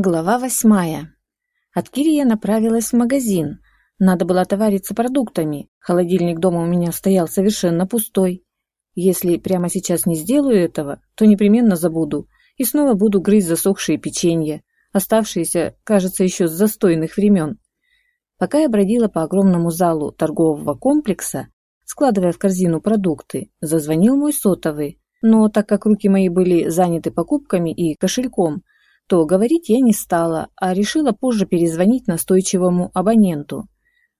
Глава восьмая. От Кири я направилась в магазин. Надо было отовариться продуктами. Холодильник дома у меня стоял совершенно пустой. Если прямо сейчас не сделаю этого, то непременно забуду и снова буду грызть засохшие печенья, оставшиеся, кажется, еще с застойных времен. Пока я бродила по огромному залу торгового комплекса, складывая в корзину продукты, зазвонил мой сотовый. Но так как руки мои были заняты покупками и кошельком, то говорить я не стала, а решила позже перезвонить настойчивому абоненту.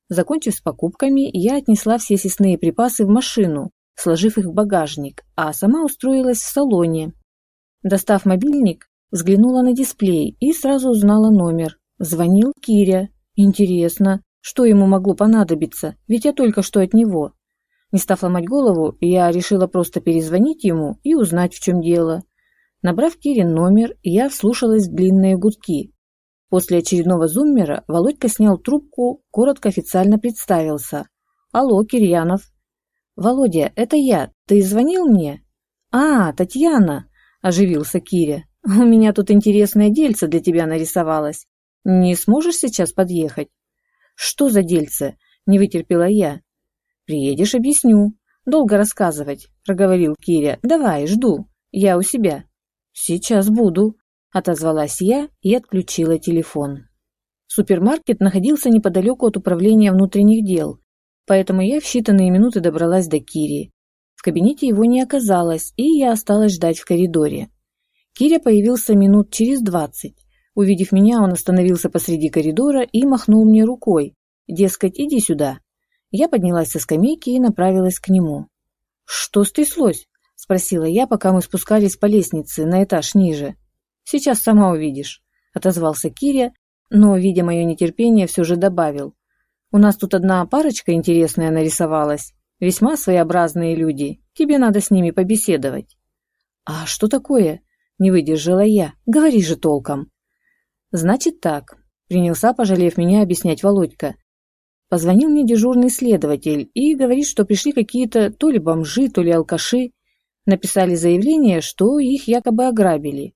Закончив с покупками, я отнесла все съестные припасы в машину, сложив их в багажник, а сама устроилась в салоне. Достав мобильник, взглянула на дисплей и сразу узнала номер. Звонил Киря. Интересно, что ему могло понадобиться, ведь я только что от него. Не став ломать голову, я решила просто перезвонить ему и узнать, в чем дело. Набрав Кирин номер, я вслушалась в длинные гудки. После очередного зуммера Володька снял трубку, коротко официально представился. «Алло, Кирьянов». «Володя, это я. Ты звонил мне?» «А, Татьяна», – оживился Киря. «У меня тут интересное дельце для тебя нарисовалось. Не сможешь сейчас подъехать?» «Что за дельце?» – не вытерпела я. «Приедешь, объясню. Долго рассказывать», – проговорил Киря. «Давай, жду. Я у себя». «Сейчас буду», – отозвалась я и отключила телефон. Супермаркет находился неподалеку от управления внутренних дел, поэтому я в считанные минуты добралась до Кири. В кабинете его не оказалось, и я осталась ждать в коридоре. Киря появился минут через двадцать. Увидев меня, он остановился посреди коридора и махнул мне рукой. Дескать, иди сюда. Я поднялась со скамейки и направилась к нему. «Что стряслось?» – спросила я, пока мы спускались по лестнице на этаж ниже. «Сейчас сама увидишь», – отозвался Киря, но, видя мое нетерпение, все же добавил. «У нас тут одна парочка интересная нарисовалась. Весьма своеобразные люди. Тебе надо с ними побеседовать». «А что такое?» – не выдержала я. «Говори же толком». «Значит так», – принялся, пожалев меня, объяснять Володька. Позвонил мне дежурный следователь и говорит, что пришли какие-то то ли бомжи, то ли алкаши, написали заявление, что их якобы ограбили.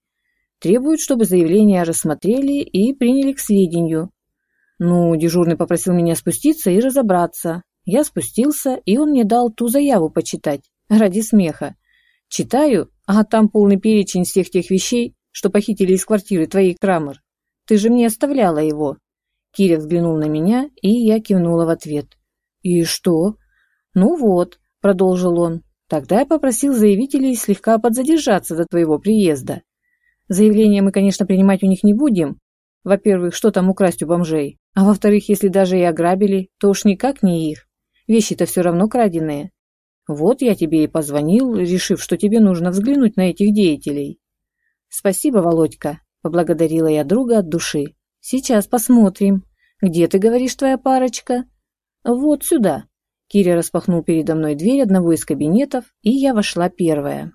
Требуют, чтобы заявление рассмотрели и приняли к сведению. Ну, дежурный попросил меня спуститься и разобраться. Я спустился, и он мне дал ту заяву почитать, ради смеха. Читаю, а там полный перечень всех тех вещей, что похитили из квартиры твоей Крамер. Ты же мне оставляла его. Киря взглянул на меня, и я кивнула в ответ. «И что?» «Ну вот», — продолжил он, Тогда я попросил заявителей слегка подзадержаться до твоего приезда. Заявление мы, конечно, принимать у них не будем. Во-первых, что там украсть у бомжей? А во-вторых, если даже и ограбили, то уж никак не их. Вещи-то все равно краденые. Вот я тебе и позвонил, решив, что тебе нужно взглянуть на этих деятелей. Спасибо, Володька, поблагодарила я друга от души. Сейчас посмотрим. Где ты говоришь твоя парочка? Вот сюда. Киря распахнул передо мной дверь одного из кабинетов, и я вошла первая.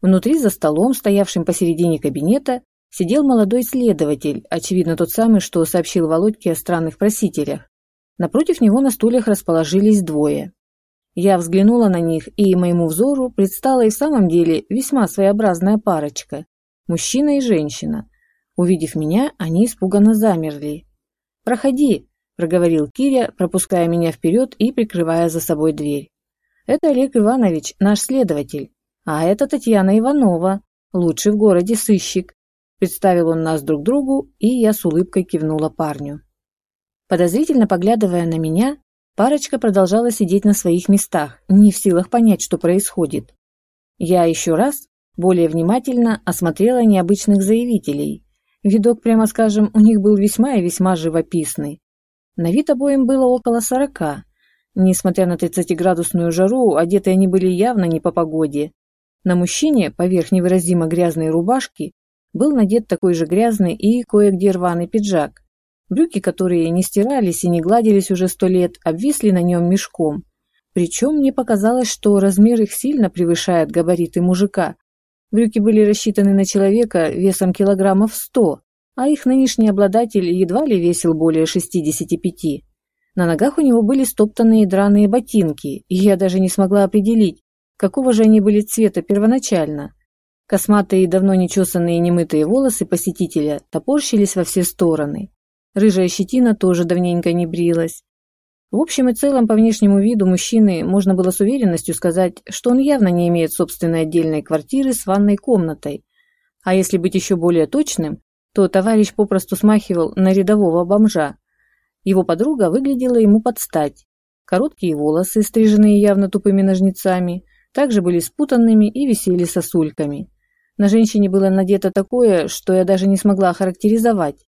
Внутри за столом, стоявшим посередине кабинета, сидел молодой следователь, очевидно тот самый, что сообщил Володьке о странных просителях. Напротив него на стульях расположились двое. Я взглянула на них, и моему взору предстала и в самом деле весьма своеобразная парочка – мужчина и женщина. Увидев меня, они испуганно замерли. «Проходи», проговорил Киря, пропуская меня вперед и прикрывая за собой дверь. Это Олег Иванович, наш следователь, а это Татьяна Иванова, лучший в городе сыщик. Представил он нас друг другу, и я с улыбкой кивнула парню. Подозрительно поглядывая на меня, парочка продолжала сидеть на своих местах, не в силах понять, что происходит. Я еще раз, более внимательно, осмотрела необычных заявителей. Видок, прямо скажем, у них был весьма и весьма живописный. На вид обоим было около сорока. Несмотря на тридцатиградусную жару, одеты они были явно не по погоде. На мужчине, поверх невыразимо грязной рубашки, был надет такой же грязный и кое-где рваный пиджак. Брюки, которые не стирались и не гладились уже сто лет, обвисли на нем мешком. Причем мне показалось, что размер их сильно превышает габариты мужика. Брюки были рассчитаны на человека весом килограммов сто, а их нынешний обладатель едва ли весил более 65. На ногах у него были стоптанные драные ботинки, и я даже не смогла определить, какого же они были цвета первоначально. Косматые и давно нечесанные немытые волосы посетителя топорщились во все стороны. Рыжая щетина тоже давненько не брилась. В общем и целом, по внешнему виду мужчины можно было с уверенностью сказать, что он явно не имеет собственной отдельной квартиры с ванной комнатой. А если быть еще более точным, то товарищ попросту смахивал на рядового бомжа. Его подруга выглядела ему под стать. Короткие волосы, стриженные явно тупыми ножницами, также были спутанными и висели сосульками. На женщине было надето такое, что я даже не смогла охарактеризовать.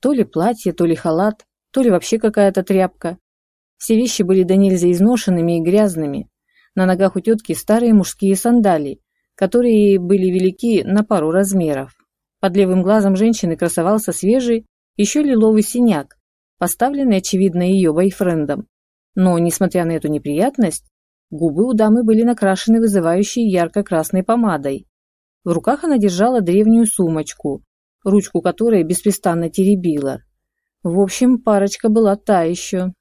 То ли платье, то ли халат, то ли вообще какая-то тряпка. Все вещи были до нельзя изношенными и грязными. На ногах у тетки старые мужские сандалии, которые были велики на пару размеров. Под левым глазом женщины красовался свежий, еще лиловый синяк, поставленный, очевидно, ее бойфрендом. Но, несмотря на эту неприятность, губы у дамы были накрашены вызывающей ярко-красной помадой. В руках она держала древнюю сумочку, ручку которой беспрестанно теребила. В общем, парочка была та еще.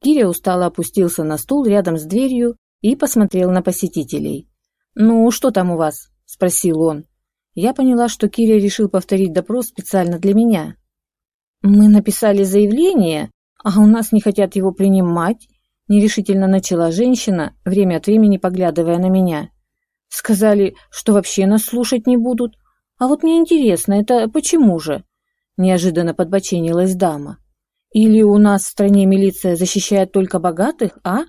Киря устало опустился на стул рядом с дверью и посмотрел на посетителей. «Ну, что там у вас?» – спросил он. Я поняла, что Киря решил повторить допрос специально для меня. «Мы написали заявление, а у нас не хотят его принимать», – нерешительно начала женщина, время от времени поглядывая на меня. «Сказали, что вообще нас слушать не будут. А вот мне интересно, это почему же?» Неожиданно подбоченилась дама. Или у нас в стране милиция защищает только богатых, а?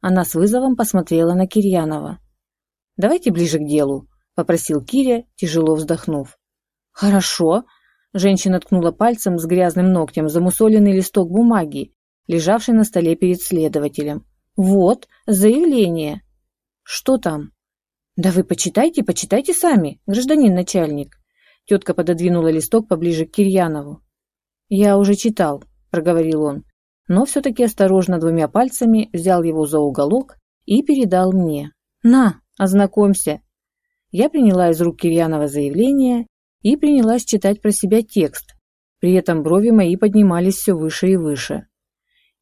Она с вызовом посмотрела на Кирьянова. Давайте ближе к делу, попросил Киря, тяжело вздохнув. Хорошо. Женщина ткнула пальцем с грязным ногтем замусоленный листок бумаги, лежавший на столе перед следователем. Вот, заявление. Что там? Да вы почитайте, почитайте сами, гражданин начальник. Тетка пододвинула листок поближе к Кирьянову. Я уже читал, – проговорил он, но все-таки осторожно двумя пальцами взял его за уголок и передал мне. «На, ознакомься». Я приняла из рук Кирьянова заявление и принялась читать про себя текст. При этом брови мои поднимались все выше и выше.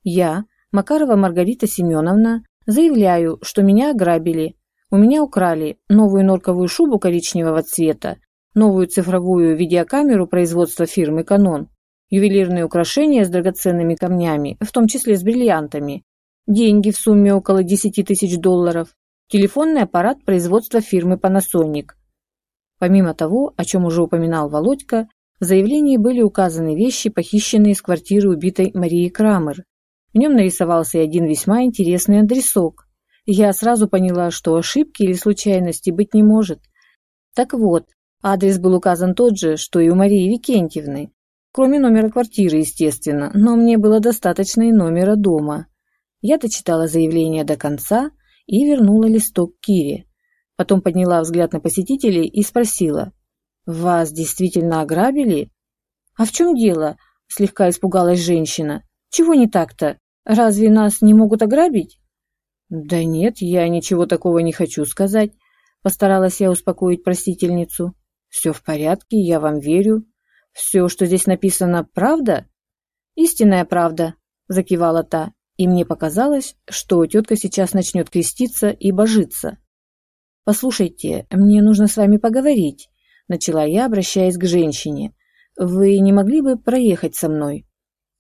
Я, Макарова Маргарита Семеновна, заявляю, что меня ограбили. У меня украли новую норковую шубу коричневого цвета, новую цифровую видеокамеру производства фирмы «Канон», ювелирные украшения с драгоценными камнями, в том числе с бриллиантами, деньги в сумме около 10 тысяч долларов, телефонный аппарат производства фирмы Panasonic. Помимо того, о чем уже упоминал Володька, в заявлении были указаны вещи, похищенные из квартиры убитой Марии Крамер. В нем нарисовался один весьма интересный адресок. Я сразу поняла, что ошибки или случайности быть не может. Так вот, адрес был указан тот же, что и у Марии Викентьевны, Кроме номера квартиры, естественно, но мне было достаточно и номера дома. Я дочитала заявление до конца и вернула листок Кире. Потом подняла взгляд на посетителей и спросила. «Вас действительно ограбили?» «А в чем дело?» – слегка испугалась женщина. «Чего не так-то? Разве нас не могут ограбить?» «Да нет, я ничего такого не хочу сказать», – постаралась я успокоить просительницу. «Все в порядке, я вам верю. «Все, что здесь написано, правда?» «Истинная правда», – закивала та, и мне показалось, что тетка сейчас начнет креститься и божиться. «Послушайте, мне нужно с вами поговорить», – начала я, обращаясь к женщине. «Вы не могли бы проехать со мной?»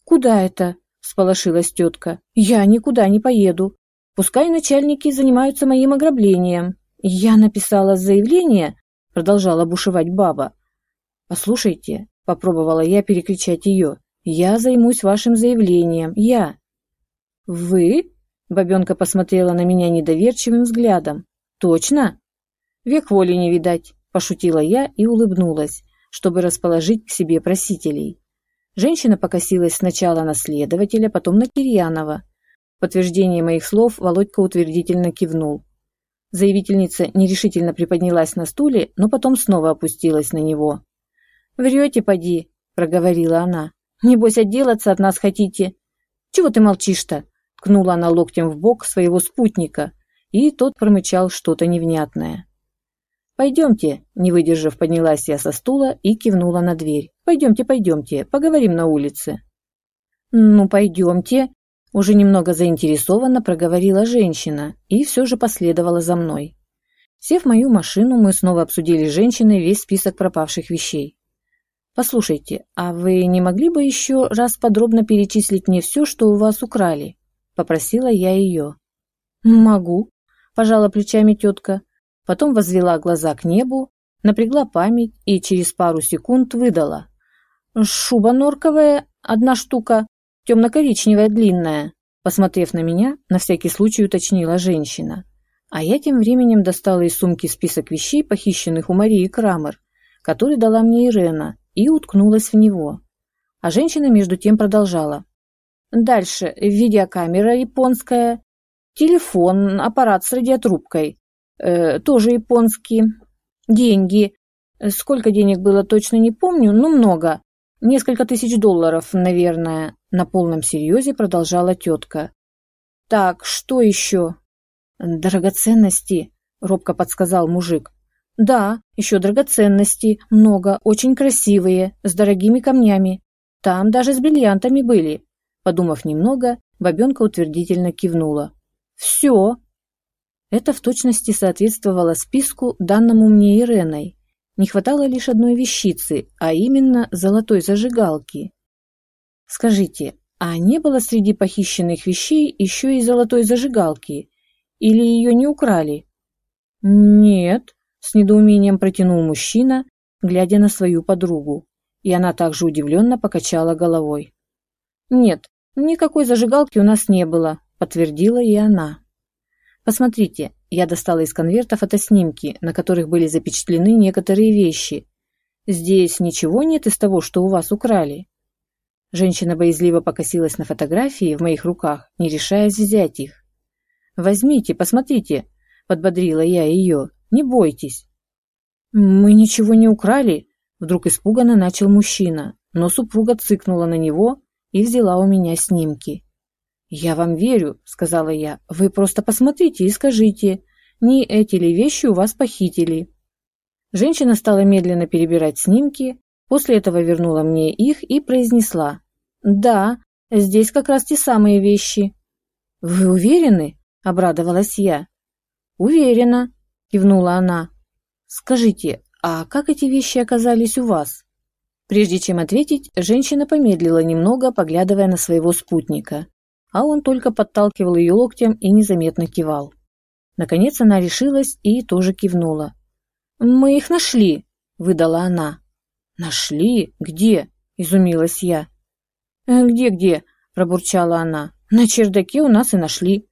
«Куда это?» – всполошилась тетка. «Я никуда не поеду. Пускай начальники занимаются моим ограблением». «Я написала заявление», – продолжала бушевать баба. «Послушайте, Попробовала я перекричать ее. «Я займусь вашим заявлением. Я». «Вы?» Бабенка посмотрела на меня недоверчивым взглядом. «Точно?» «Век воли не видать», – пошутила я и улыбнулась, чтобы расположить к себе просителей. Женщина покосилась сначала на следователя, потом на Кирьянова. В подтверждение моих слов Володька утвердительно кивнул. Заявительница нерешительно приподнялась на стуле, но потом снова опустилась на него. «Врете, поди», — проговорила она. «Небось, отделаться от нас хотите?» «Чего ты молчишь-то?» — ткнула она локтем в бок своего спутника, и тот промычал что-то невнятное. «Пойдемте», — не выдержав, поднялась я со стула и кивнула на дверь. «Пойдемте, пойдемте, поговорим на улице». «Ну, пойдемте», — уже немного заинтересованно проговорила женщина и все же последовала за мной. Сев в мою машину, мы снова обсудили с женщиной весь список пропавших вещей. «Послушайте, а вы не могли бы еще раз подробно перечислить мне все, что у вас украли?» – попросила я ее. «Могу», – пожала плечами тетка. Потом возвела глаза к небу, напрягла память и через пару секунд выдала. «Шуба норковая, одна штука, темно-коричневая, длинная», посмотрев на меня, на всякий случай уточнила женщина. А я тем временем достала из сумки список вещей, похищенных у Марии Крамер, который дала мне Ирена, и уткнулась в него. А женщина между тем продолжала. Дальше видеокамера японская, телефон, аппарат с радиотрубкой, э, тоже японский, деньги. Сколько денег было, точно не помню, но много. Несколько тысяч долларов, наверное, на полном серьезе продолжала тетка. Так, что еще? Драгоценности, робко подсказал мужик. Да, еще драгоценности, много, очень красивые, с дорогими камнями. Там даже с бриллиантами были. Подумав немного, бабенка утвердительно кивнула. Все. Это в точности соответствовало списку, данному мне Иреной. Не хватало лишь одной вещицы, а именно золотой зажигалки. Скажите, а не было среди похищенных вещей еще и золотой зажигалки? Или ее не украли? Нет, с недоумением протянул мужчина, глядя на свою подругу, и она также удивленно покачала головой. «Нет, никакой зажигалки у нас не было», – подтвердила и она. «Посмотрите, я достала из конверта фотоснимки, на которых были запечатлены некоторые вещи. Здесь ничего нет из того, что у вас украли?» Женщина боязливо покосилась на фотографии в моих руках, не решаясь взять их. «Возьмите, посмотрите», – подбодрила я ее. Не бойтесь». «Мы ничего не украли», — вдруг испуганно начал мужчина, но супруга цыкнула на него и взяла у меня снимки. «Я вам верю», — сказала я. «Вы просто посмотрите и скажите, не эти ли вещи у вас похитили?» Женщина стала медленно перебирать снимки, после этого вернула мне их и произнесла. «Да, здесь как раз те самые вещи». «Вы уверены?» – обрадовалась я. «Уверена», – кивнула она. «Скажите, а как эти вещи оказались у вас?» Прежде чем ответить, женщина помедлила немного, поглядывая на своего спутника, а он только подталкивал ее локтем и незаметно кивал. Наконец она решилась и тоже кивнула. «Мы их нашли», – выдала она. «Нашли? Где?» – изумилась я. «Где-где?» – пробурчала она. «На чердаке у нас и нашли».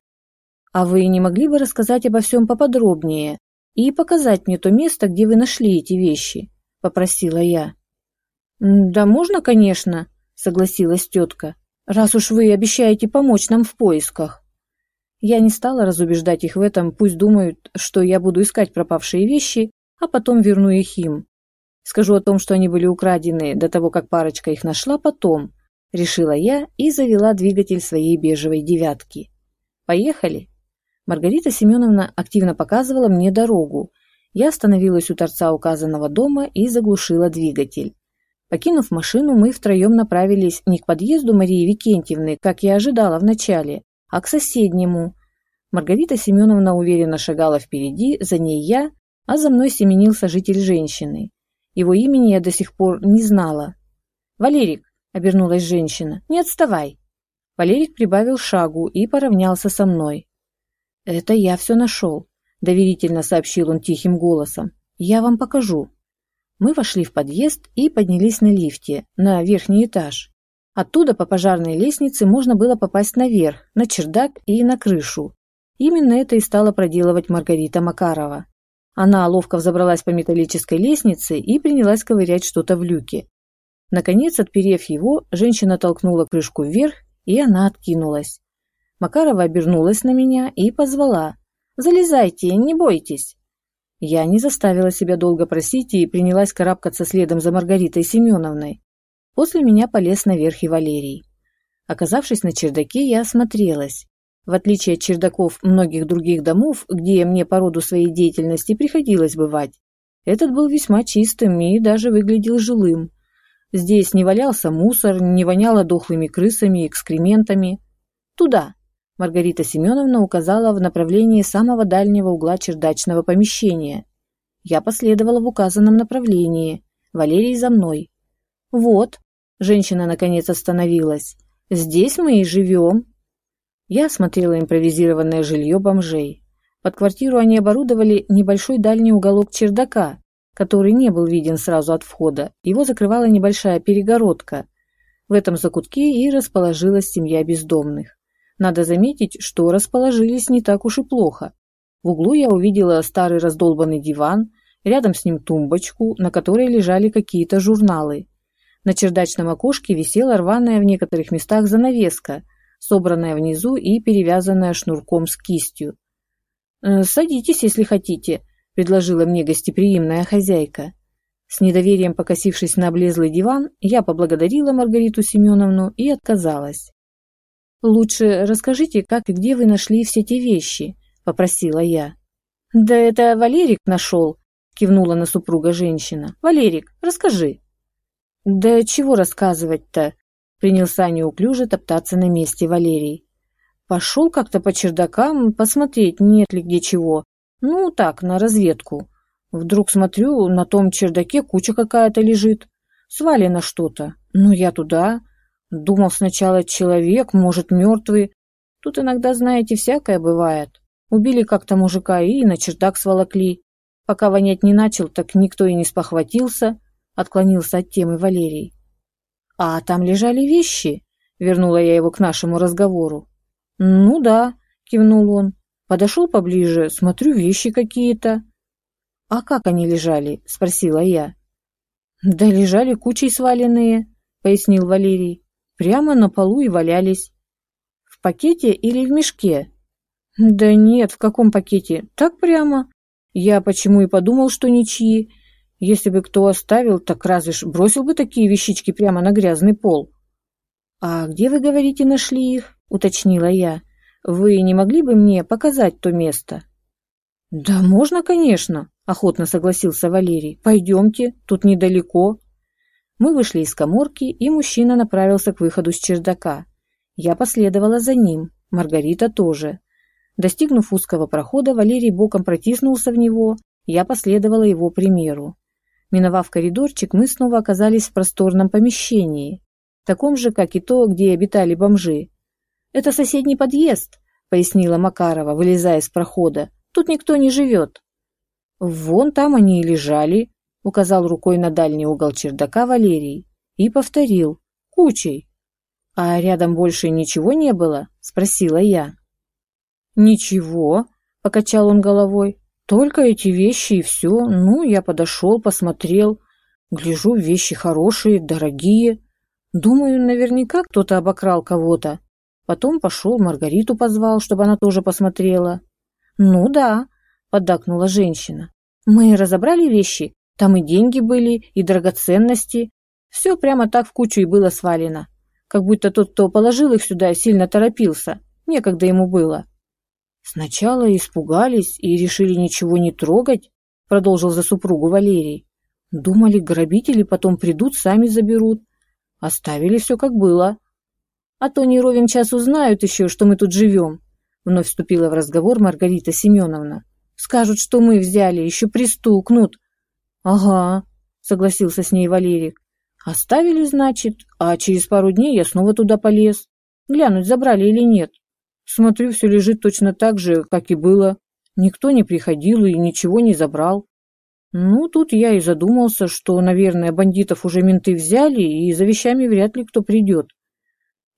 «А вы не могли бы рассказать обо всем поподробнее и показать мне то место, где вы нашли эти вещи?» – попросила я. «Да можно, конечно», – согласилась тетка, «раз уж вы обещаете помочь нам в поисках». Я не стала разубеждать их в этом, пусть думают, что я буду искать пропавшие вещи, а потом верну их им. Скажу о том, что они были украдены до того, как парочка их нашла потом, решила я и завела двигатель своей бежевой девятки. Поехали. Маргарита Семеновна активно показывала мне дорогу. Я остановилась у торца указанного дома и заглушила двигатель. Покинув машину, мы втроем направились не к подъезду Марии Викентьевны, как я ожидала вначале, а к соседнему. Маргарита Семеновна уверенно шагала впереди, за ней я, а за мной семенил сожитель женщины. Его имени я до сих пор не знала. «Валерик!» – обернулась женщина. «Не отставай!» Валерик прибавил шагу и поравнялся со мной. «Это я все нашел», – доверительно сообщил он тихим голосом. «Я вам покажу». Мы вошли в подъезд и поднялись на лифте, на верхний этаж. Оттуда по пожарной лестнице можно было попасть наверх, на чердак и на крышу. Именно это и стала проделывать Маргарита Макарова. Она ловко взобралась по металлической лестнице и принялась ковырять что-то в люке. Наконец, отперев его, женщина толкнула крышку вверх, и она откинулась. Макарова обернулась на меня и позвала. «Залезайте, не бойтесь!» Я не заставила себя долго просить и принялась карабкаться следом за Маргаритой Семеновной. После меня полез наверх и Валерий. Оказавшись на чердаке, я осмотрелась. В отличие от чердаков многих других домов, где мне по роду своей деятельности приходилось бывать, этот был весьма чистым и даже выглядел жилым. Здесь не валялся мусор, не воняло дохлыми крысами и экскрементами. «Туда!» Маргарита Семеновна указала в направлении самого дальнего угла чердачного помещения. Я последовала в указанном направлении. Валерий за мной. «Вот», – женщина наконец остановилась, – «здесь мы и живем». Я осмотрела импровизированное жилье бомжей. Под квартиру они оборудовали небольшой дальний уголок чердака, который не был виден сразу от входа. Его закрывала небольшая перегородка. В этом закутке и расположилась семья бездомных. Надо заметить, что расположились не так уж и плохо. В углу я увидела старый раздолбанный диван, рядом с ним тумбочку, на которой лежали какие-то журналы. На чердачном окошке висела рваная в некоторых местах занавеска, собранная внизу и перевязанная шнурком с кистью. «Э, «Садитесь, если хотите», — предложила мне гостеприимная хозяйка. С недоверием покосившись на облезлый диван, я поблагодарила Маргариту Семеновну и отказалась. «Лучше расскажите, как и где вы нашли все те вещи», — попросила я. «Да это Валерик нашел», — кивнула на супруга женщина. «Валерик, расскажи». «Да чего рассказывать-то?» — принялся неуклюже топтаться на месте Валерий. «Пошел как-то по чердакам посмотреть, нет ли где чего. Ну, так, на разведку. Вдруг смотрю, на том чердаке куча какая-то лежит. Свалено что-то. Ну, я туда, Думал сначала человек, может, мертвый. Тут иногда, знаете, всякое бывает. Убили как-то мужика и на чердак сволокли. Пока вонять не начал, так никто и не спохватился. Отклонился от темы Валерий. «А там лежали вещи?» Вернула я его к нашему разговору. «Ну да», — кивнул он. Подошел поближе, смотрю, вещи какие-то. «А как они лежали?» — спросила я. «Да лежали кучей сваленные», — пояснил Валерий. Прямо на полу и валялись. В пакете или в мешке? Да нет, в каком пакете? Так прямо. Я почему и подумал, что ничьи. Если бы кто оставил, так разве ж бросил бы такие вещички прямо на грязный пол? А где, вы говорите, нашли их? Уточнила я. Вы не могли бы мне показать то место? Да можно, конечно, охотно согласился Валерий. Пойдемте, тут недалеко. Мы вышли из коморки, и мужчина направился к выходу с чердака. Я последовала за ним, Маргарита тоже. Достигнув узкого прохода, Валерий боком протиснулся в него, я последовала его примеру. Миновав коридорчик, мы снова оказались в просторном помещении, таком же, как и то, где обитали бомжи. «Это соседний подъезд», — пояснила Макарова, вылезая из прохода. «Тут никто не живет». «Вон там они и лежали», указал рукой на дальний угол чердака Валерий и повторил «Кучей». «А рядом больше ничего не было?» – спросила я. «Ничего», – покачал он головой, – «только эти вещи и все. Ну, я подошел, посмотрел. Гляжу, вещи хорошие, дорогие. Думаю, наверняка кто-то обокрал кого-то. Потом пошел, Маргариту позвал, чтобы она тоже посмотрела». «Ну да», – поддакнула женщина. «Мы разобрали вещи там и деньги были, и драгоценности. Все прямо так в кучу и было свалено. Как будто тот, кто положил их сюда, сильно торопился. Некогда ему было. Сначала испугались и решили ничего не трогать, продолжил за супругу Валерий. Думали, грабители потом придут, сами заберут. Оставили все как было. А то не ровен час узнают еще, что мы тут живем. Вновь вступила в разговор Маргарита Семеновна. Скажут, что мы взяли, еще пристукнут. «Ага», — согласился с ней Валерик. «Оставили, значит, а через пару дней я снова туда полез. Глянуть, забрали или нет. Смотрю, все лежит точно так же, как и было. Никто не приходил и ничего не забрал. Ну, тут я и задумался, что, наверное, бандитов уже менты взяли, и за вещами вряд ли кто придет.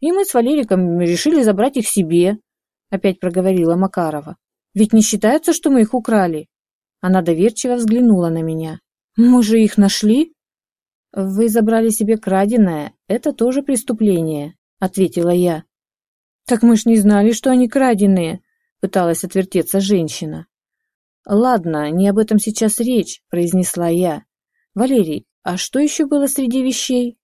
И мы с Валериком решили забрать их себе, опять проговорила Макарова. Ведь не считается, что мы их украли. Она доверчиво взглянула на меня. Мы же их нашли. Вы забрали себе краденое. Это тоже преступление, ответила я. Так мы ж не знали, что они краденые, пыталась отвертеться женщина. Ладно, не об этом сейчас речь, произнесла я. Валерий, а что еще было среди вещей?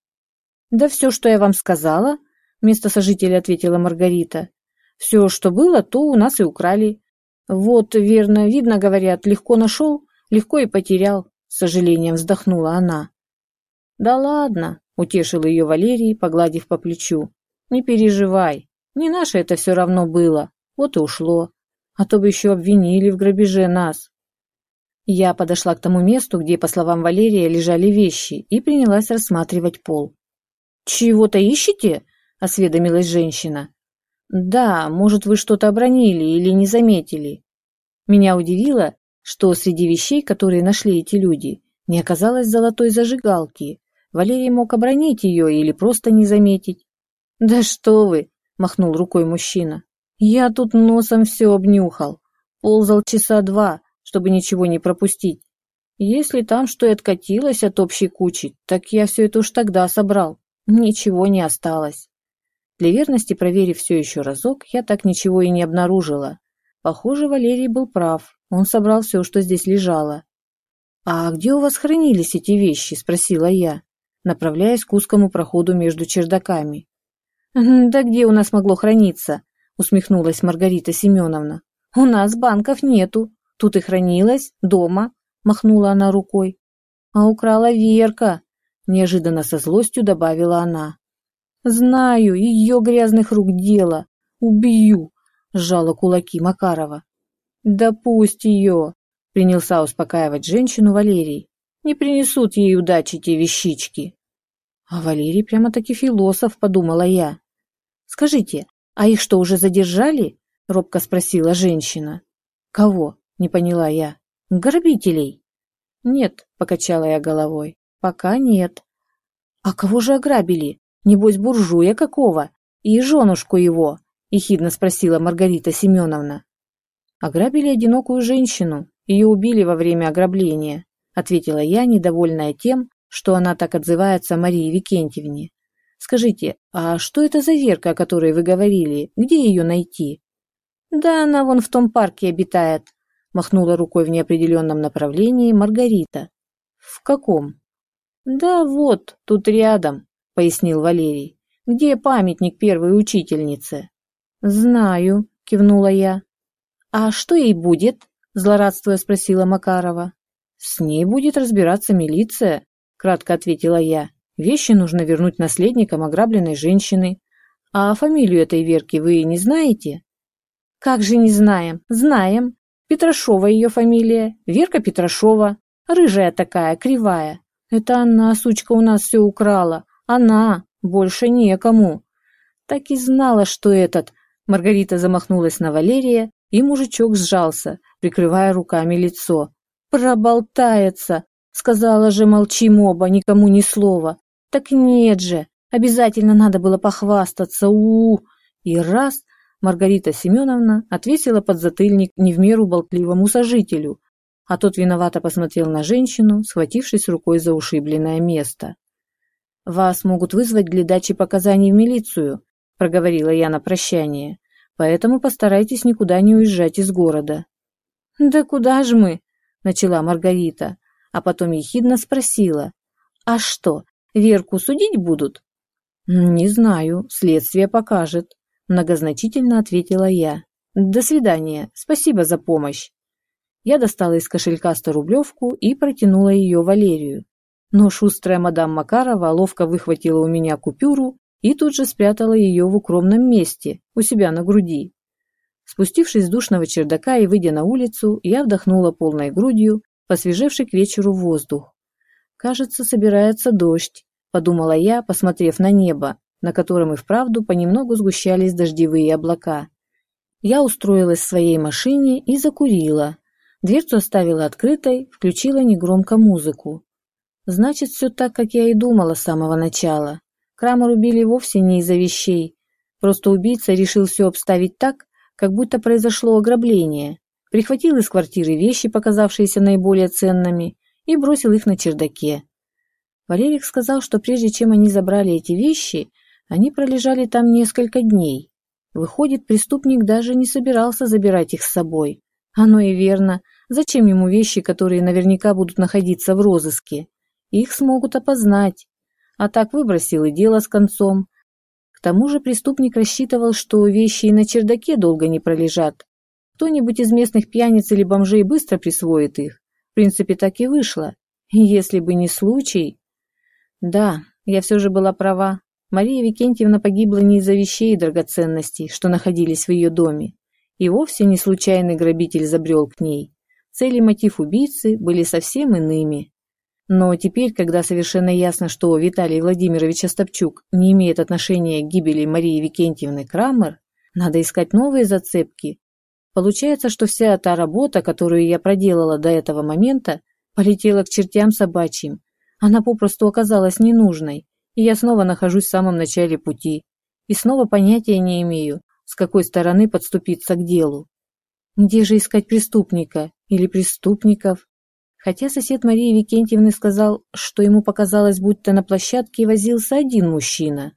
Да все, что я вам сказала, вместо сожителя ответила Маргарита. Все, что было, то у нас и украли. Вот, верно, видно, говорят, легко нашел, легко и потерял с сожалением вздохнула она. Да ладно, утешил ее Валерий, погладив по плечу. Не переживай, не наше это все равно было. Вот и ушло. А то бы еще обвинили в грабеже нас. Я подошла к тому месту, где, по словам Валерия, лежали вещи, и принялась рассматривать пол. «Чего-то ищете?» – осведомилась женщина. «Да, может, вы что-то обронили или не заметили». Меня удивило, что среди вещей, которые нашли эти люди, не оказалось золотой зажигалки. Валерий мог обронить ее или просто не заметить. «Да что вы!» – махнул рукой мужчина. «Я тут носом все обнюхал. Ползал часа два, чтобы ничего не пропустить. Если там что и откатилось от общей кучи, так я все это уж тогда собрал. Ничего не осталось». Для верности, проверив все еще разок, я так ничего и не обнаружила. Похоже, Валерий был прав. Он собрал все, что здесь лежало. «А где у вас хранились эти вещи?» – спросила я, направляясь к узкому проходу между чердаками. «Да где у нас могло храниться?» – усмехнулась Маргарита Семеновна. «У нас банков нету. Тут и хранилось, дома», – махнула она рукой. «А украла Верка», – неожиданно со злостью добавила она. «Знаю, ее грязных рук дело. Убью», – сжала кулаки Макарова. «Да пусть ее!» — принялся успокаивать женщину Валерий. «Не принесут ей удачи те вещички». «А Валерий прямо-таки философ», — подумала я. «Скажите, а их что, уже задержали?» — робко спросила женщина. «Кого?» — не поняла я. «Грабителей». «Нет», — покачала я головой. «Пока нет». «А кого же ограбили? Небось, буржуя какого? И женушку его?» — ехидно спросила Маргарита Семеновна. Ограбили одинокую женщину. Ее убили во время ограбления, ответила я, недовольная тем, что она так отзывается о Марии Викентьевне. Скажите, а что это за Верка, о которой вы говорили? Где ее найти? Да она вон в том парке обитает, махнула рукой в неопределенном направлении Маргарита. В каком? Да вот, тут рядом, пояснил Валерий. Где памятник первой учительнице? Знаю, кивнула я. «А что ей будет?» – злорадствуя спросила Макарова. «С ней будет разбираться милиция», – кратко ответила я. «Вещи нужно вернуть наследникам ограбленной женщины. А фамилию этой Верки вы не знаете?» «Как же не знаем? Знаем. Петрашова ее фамилия. Верка Петрашова. Рыжая такая, кривая. Это она, сучка, у нас все украла. Она. Больше некому». Так и знала, что этот... Маргарита замахнулась на Валерия, и мужичок сжался, прикрывая руками лицо. «Проболтается!» Сказала же, молчим оба, никому ни слова. Так нет же, обязательно надо было похвастаться. у, -у, -у. И раз Маргарита Семеновна отвесила подзатыльник не в меру болтливому сожителю, а тот виновато посмотрел на женщину, схватившись рукой за ушибленное место. «Вас могут вызвать для дачи показаний в милицию», – проговорила я на прощание поэтому постарайтесь никуда не уезжать из города». «Да куда же мы?» – начала Маргарита, а потом ехидно спросила. «А что, Верку судить будут?» «Не знаю, следствие покажет», – многозначительно ответила я. «До свидания, спасибо за помощь». Я достала из кошелька сто-рублевку и протянула ее Валерию. Но шустрая мадам Макарова ловко выхватила у меня купюру и тут же спрятала ее в укромном месте, у себя на груди. Спустившись с душного чердака и выйдя на улицу, я вдохнула полной грудью, посвежевший к вечеру воздух. «Кажется, собирается дождь», – подумала я, посмотрев на небо, на котором и вправду понемногу сгущались дождевые облака. Я устроилась в своей машине и закурила. Дверцу оставила открытой, включила негромко музыку. Значит, все так, как я и думала с самого начала. Крамер убили вовсе не из-за вещей. Просто убийца решил все обставить так, как будто произошло ограбление. Прихватил из квартиры вещи, показавшиеся наиболее ценными, и бросил их на чердаке. Валерик сказал, что прежде чем они забрали эти вещи, они пролежали там несколько дней. Выходит, преступник даже не собирался забирать их с собой. Оно и верно. Зачем ему вещи, которые наверняка будут находиться в розыске? Их смогут опознать а так выбросил и дело с концом. К тому же преступник рассчитывал, что вещи и на чердаке долго не пролежат. Кто-нибудь из местных пьяниц или бомжей быстро присвоит их. В принципе, так и вышло. Если бы не случай... Да, я все же была права. Мария Викентьевна погибла не из-за вещей и драгоценностей, что находились в ее доме. И вовсе не случайный грабитель забрел к ней. Цель и мотив убийцы были совсем иными. Но теперь, когда совершенно ясно, что Виталий Владимирович Остапчук не имеет отношения к гибели Марии Викентьевны Крамер, надо искать новые зацепки. Получается, что вся та работа, которую я проделала до этого момента, полетела к чертям собачьим. Она попросту оказалась ненужной, и я снова нахожусь в самом начале пути. И снова понятия не имею, с какой стороны подступиться к делу. Где же искать преступника или преступников? Хотя сосед Марии Викентьевны сказал, что ему показалось, будто на площадке возился один мужчина.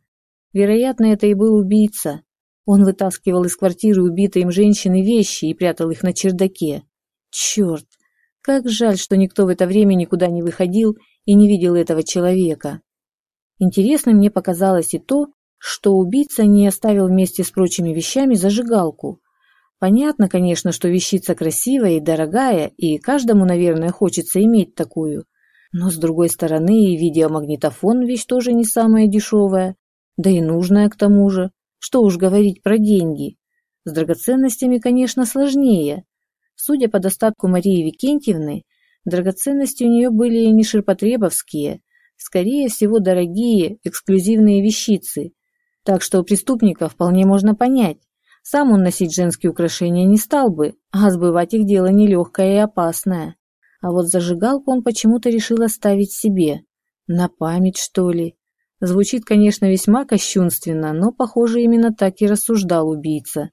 Вероятно, это и был убийца. Он вытаскивал из квартиры убитой им женщины вещи и прятал их на чердаке. Черт! Как жаль, что никто в это время никуда не выходил и не видел этого человека. Интересно мне показалось и то, что убийца не оставил вместе с прочими вещами зажигалку, Понятно, конечно, что вещица красивая и дорогая, и каждому, наверное, хочется иметь такую. Но, с другой стороны, и видеомагнитофон – вещь тоже не самая дешевая, да и нужная к тому же. Что уж говорить про деньги. С драгоценностями, конечно, сложнее. Судя по достатку Марии Викентьевны, драгоценности у нее были не ширпотребовские, скорее всего, дорогие, эксклюзивные вещицы. Так что преступника вполне можно понять. Сам он носить женские украшения не стал бы, а сбывать их дело нелегкое и опасное. А вот зажигалку он почему-то решил оставить себе. На память, что ли? Звучит, конечно, весьма кощунственно, но, похоже, именно так и рассуждал убийца.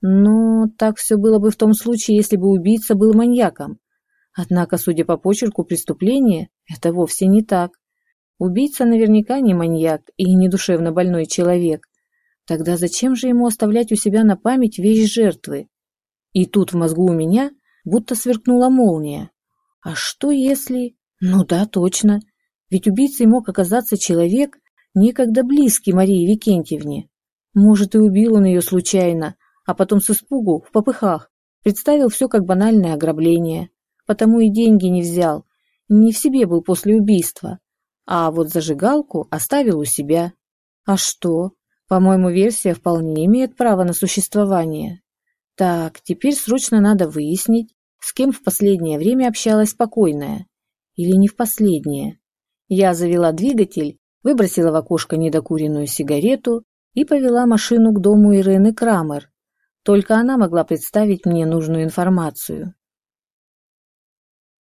Но так все было бы в том случае, если бы убийца был маньяком. Однако, судя по почерку преступления, это вовсе не так. Убийца наверняка не маньяк и не душевно больной человек. Тогда зачем же ему оставлять у себя на память вещь жертвы? И тут в мозгу у меня будто сверкнула молния. А что если... Ну да, точно. Ведь убийцей мог оказаться человек, некогда близкий Марии Викентьевне. Может, и убил он ее случайно, а потом с испугу, в попыхах, представил все как банальное ограбление. Потому и деньги не взял, не в себе был после убийства. А вот зажигалку оставил у себя. А что? По-моему, версия вполне имеет право на существование. Так, теперь срочно надо выяснить, с кем в последнее время общалась покойная. Или не в последнее. Я завела двигатель, выбросила в окошко недокуренную сигарету и повела машину к дому Ирены Крамер. Только она могла представить мне нужную информацию.